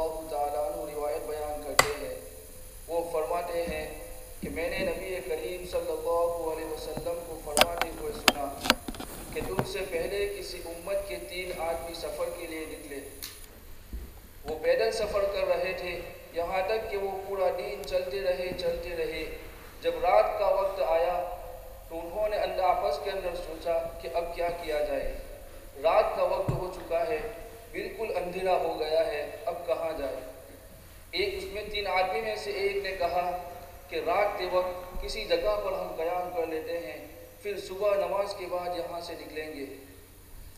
اللہ تعالیٰ عنہ روایت بیان کرتے ہیں۔ وہ فرماتے ہیں کہ میں نے نبی کریم صلی اللہ علیہ وسلم کو فرماتے ہوئے سنا کہ تم سے پہلے کسی امت کے تین آدمی سفر کے لیے نکلے۔ وہ پیدل سفر کر رہے تھے، یہاں تک کہ وہ پورا دن چلتے رہے چلتے رہے۔ جب رات کا وقت آیا تو انہوں نے اللہ آپس کے اندر سوچا کہ اب کیا کیا جائے۔ رات کا وقت ہو چکا ہے بالکل اندھیرا ہو گیا ہے، اب کہاں جائے؟ ایک اس میں تین آدمی میں سے ایک نے کہا کہ رات کے وقت کسی جگہ پر ہم قیام کر لیتے ہیں، پھر صبح نماز کے بعد یہاں سے نکلیں گے۔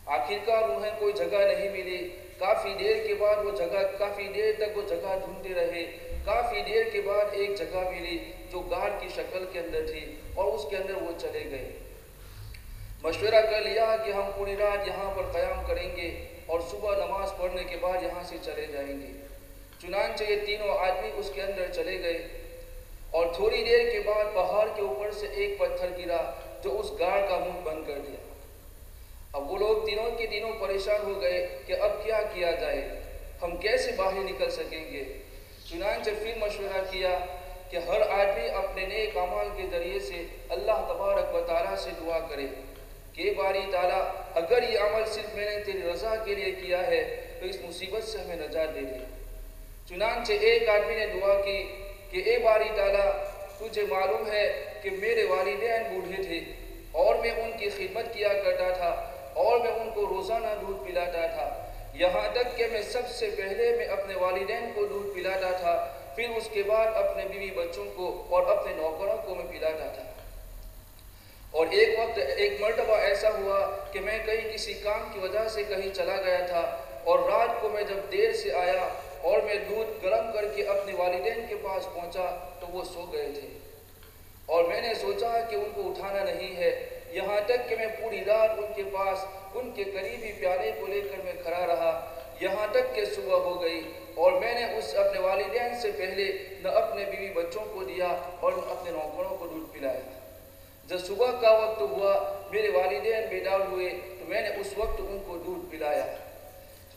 آخرکار انہیں کوئی جگہ نہیں ملی۔ کافی دیر کے بعد وہ جگہ، کافی دیر تک وہ جگہ ڈھونڈتے رہے۔ کافی دیر کے بعد ایک جگہ ملی جو گار کی شکل کے اندر تھی اور اس کے اندر وہ چلے گئے۔ مشورہ کر لیا کہ ہم پوری رات یہاں پر قیام کریں گے۔ اور صبح نماز پڑھنے کے بعد یہاں سے چلے جائیں گے۔ چنانچہ یہ تینوں آدمی اس کے اندر چلے گئے اور تھوڑی دیر کے بعد پہاڑ کے اوپر سے ایک پتھر گرا جو اس گار کا منہ بند کر دیا۔ اب وہ لوگ تینوں کے دنوں پریشان ہو گئے کہ اب کیا کیا جائے، ہم کیسے باہر نکل سکیں گے؟ چنانچہ پھر مشورہ کیا کہ ہر آدمی اپنے نیک عمال کے ذریعے سے اللہ تبارک و تعالیٰ سے دعا کرے۔ کہ باری تعالیٰ، اگر یہ عمل صرف میں نے تیری رضا کے لیے کیا ہے، تو اس مصیبت سے ہمیں نجات دے دے۔ چنانچہ ایک آدمی نے دعا کی کہ اے باری تعالیٰ، تجھے معلوم ہے کہ میرے والدین بوڑھے تھے اور میں ان کی خدمت کیا کرتا تھا اور میں ان کو روزانہ دودھ پلاتا تھا۔ یہاں تک کہ میں سب سے پہلے میں اپنے والدین کو دودھ پلاتا تھا، پھر اس کے بعد اپنے بیوی بچوں کو اور اپنے نوکروں کو میں پلاتا تھا۔ اور ایک وقت ایک مرتبہ ایسا ہوا کہ میں کہیں کسی کام کی وجہ سے کہیں چلا گیا تھا اور رات کو میں جب دیر سے آیا اور میں دودھ گرم کر کے اپنے والدین کے پاس پہنچا تو وہ سو گئے تھے۔ اور میں نے سوچا کہ ان کو اٹھانا نہیں ہے۔ یہاں تک کہ میں پوری رات ان کے پاس، ان کے قریبی پیارے کو لے کر میں کھڑا رہا۔ یہاں تک کہ صبح ہو گئی اور میں نے اس اپنے والدین سے پہلے نہ اپنے بیوی بچوں کو دیا اور نہ اپنے نوکروں کو دودھ پلایا۔ جب صبح کا وقت ہوا، میرے والدین بیدار ہوئے تو میں نے اس وقت ان کو دودھ پلایا۔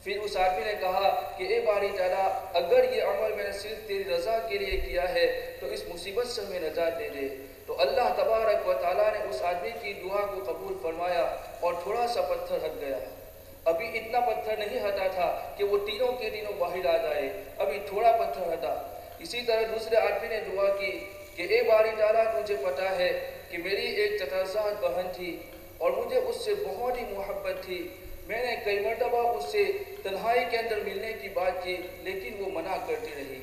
پھر اس آدمی نے کہا کہ، اے باری تعالیٰ اگر یہ عمل میں نے صرف تیری رضا کے لیے کیا ہے، تو اس مصیبت سے ہمیں نجات دے دے۔ تو اللہ تبارک و تعالیٰ نے اس آدمی کی دعا کو قبول فرمایا اور تھوڑا سا پتھر ہٹ گیا۔ ابھی اتنا پتھر نہیں ہٹا تھا کہ وہ تینوں کے دنوں باہر آ جائے۔ ابھی تھوڑا پتھر ہٹا۔ اسی طرح دوسرے آدمی نے دعا کی کہ، اے باری تعالیٰ تجھے پتا ہے کہ میری ایک چترزاد بہن تھی اور مجھے اس سے بہت ہی محبت تھی۔ میں نے کئی مرتبہ اس سے تنہائی کے اندر ملنے کی بات کی، لیکن وہ منع کرتی رہی۔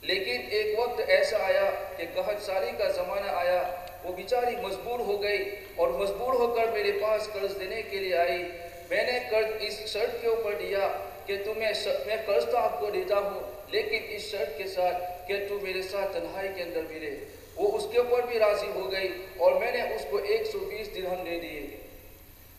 لیکن ایک وقت ایسا آیا کہ قحط سالی کا زمانہ آیا۔ وہ بیچاری مجبور ہو گئی اور مجبور ہو کر میرے پاس قرض دینے کے لیے آئی۔ میں نے قرض اس شرط کے اوپر دیا کہ تمہیں میں قرض تو آپ کو دیتا ہوں، لیکن اس شرط کے ساتھ کہ تو میرے ساتھ تنہائی کے اندر ملے۔ وہ اس کے اوپر بھی راضی ہو گئی اور میں نے اس کو ایک سو بیس درہم دے دیے۔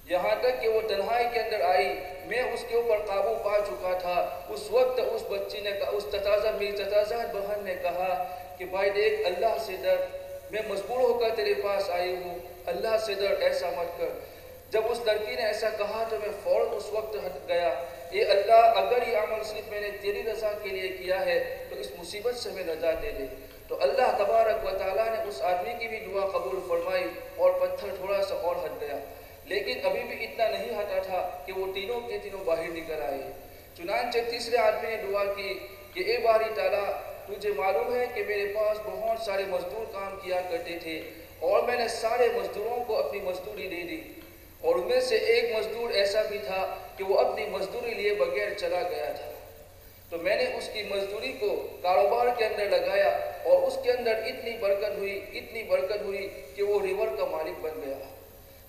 یہاں تک کہ وہ تنہائی کے اندر آئی، میں اس کے اوپر قابو پا چکا تھا۔ اس وقت اس بچی نے اس تتازہ میری تتازہ بہن نے کہا کہ، بھائی دیکھ، اللہ سے ڈر۔ میں مجبور ہو کر تیرے پاس آئی ہوں۔ اللہ سے ڈر، ایسا مت کر۔ جب اس لڑکی نے ایسا کہا تو میں فوراً اس وقت ہٹ گیا۔ اے اللہ، اگر یہ عمل صرف میں نے تیری رضا کے لیے کیا ہے، تو اس مصیبت سے ہمیں نجات دے دے۔ تو اللہ تبارک و تعالیٰ نے اس آدمی کی بھی دعا قبول فرمائی اور پتھر تھوڑا سا اور ہٹ گیا۔ لیکن ابھی بھی اتنا نہیں ہٹا تھا کہ وہ تینوں کے تینوں باہر نکل آئے۔ چنانچہ تیسرے آدمی نے دعا کی کہ، اے باری تعالیٰ، تجھے معلوم ہے کہ میرے پاس بہت سارے مزدور کام کیا کرتے تھے اور میں نے سارے مزدوروں کو اپنی مزدوری دے دی۔ اور ان میں سے ایک مزدور ایسا بھی تھا کہ وہ اپنی مزدوری لیے بغیر چلا گیا تھا۔ تو میں نے اس کی مزدوری کو کاروبار کے اندر لگایا اور اس کے اندر اتنی برکت ہوئی، اتنی برکت ہوئی کہ وہ ریور کا مالک بن گیا۔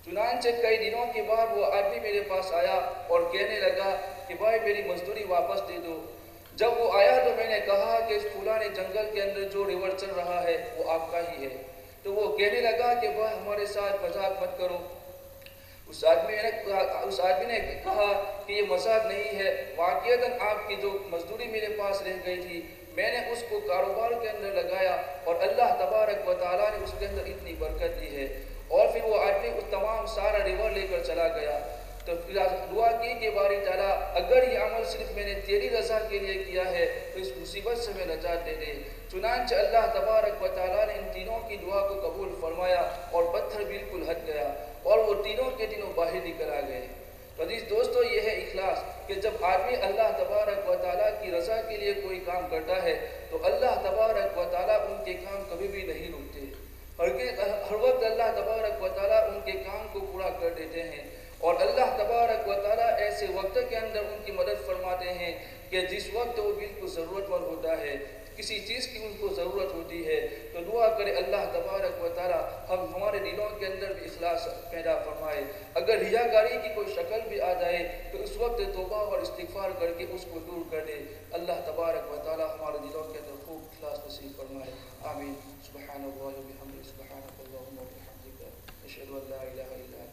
چنانچہ کئی دنوں کے بعد وہ آدمی میرے پاس آیا اور کہنے لگا کہ بھائی میری مزدوری واپس دے دو۔ جب وہ آیا تو میں نے کہا کہ اس فلانے جنگل کے اندر جو ریور چل رہا ہے وہ آپ کا ہی ہے۔ تو وہ کہنے لگا کہ بھائی ہمارے ساتھ مذاق مت کرو۔ اس آدمی نے اس آدمی نے کہا کہ یہ مذاق نہیں ہے۔ واقعتاً آپ کی جو مزدوری میرے پاس رہ گئی تھی، میں نے اس کو کاروبار کے اندر لگایا اور اللہ تبارک و تعالیٰ نے اس کے اندر اتنی برکت دی ہے۔ اور پھر وہ آدمی اس تمام سارا ریور لے کر چلا گیا۔ تو پھر دعا کی کہ باری تعالیٰ اگر یہ عمل صرف میں نے تیری رضا کے لیے کیا ہے، تو اس مصیبت سے میں نجات دے دے۔ چنانچہ اللہ تبارک و تعالیٰ نے ان تینوں کی دعا کو قبول فرمایا اور پتھر بھی کے دنوں باہر نکل آ گئے۔ عزیز دوستو، یہ ہے اخلاص کہ جب آدمی اللہ تبارک و تعالیٰ کی رضا کے لیے کوئی کام کرتا ہے، تو اللہ تبارک و تعالیٰ ان کے کام کبھی بھی نہیں رکتے ہر وقت اللہ تبارک و تعالیٰ ان کے کام کو پورا کر دیتے ہیں۔ اور اللہ تبارک و تعالیٰ ایسے وقت کے اندر ان کی مدد فرماتے ہیں کہ جس وقت وہ بالکل ضرورت مند ہوتا ہے، کسی چیز کی ان کو ضرورت ہوتی ہے، تو دعا کرے اللہ تبارک و تعالیٰ ہم ہمارے دلوں کے اندر بھی اخلاص پیدا فرمائے۔ اگر ریا گاری کی کوئی شکل بھی آ جائے، تو اس وقت توبہ اور استغفار کر کے اس کو دور کر دے۔ اللہ تبارک و تعالیٰ ہمارے دلوں کے اندر خوب اخلاص نصیب فرمائے۔ آمین۔ سبحان اللہ سبحان اللہ اشهد ان لا اله الا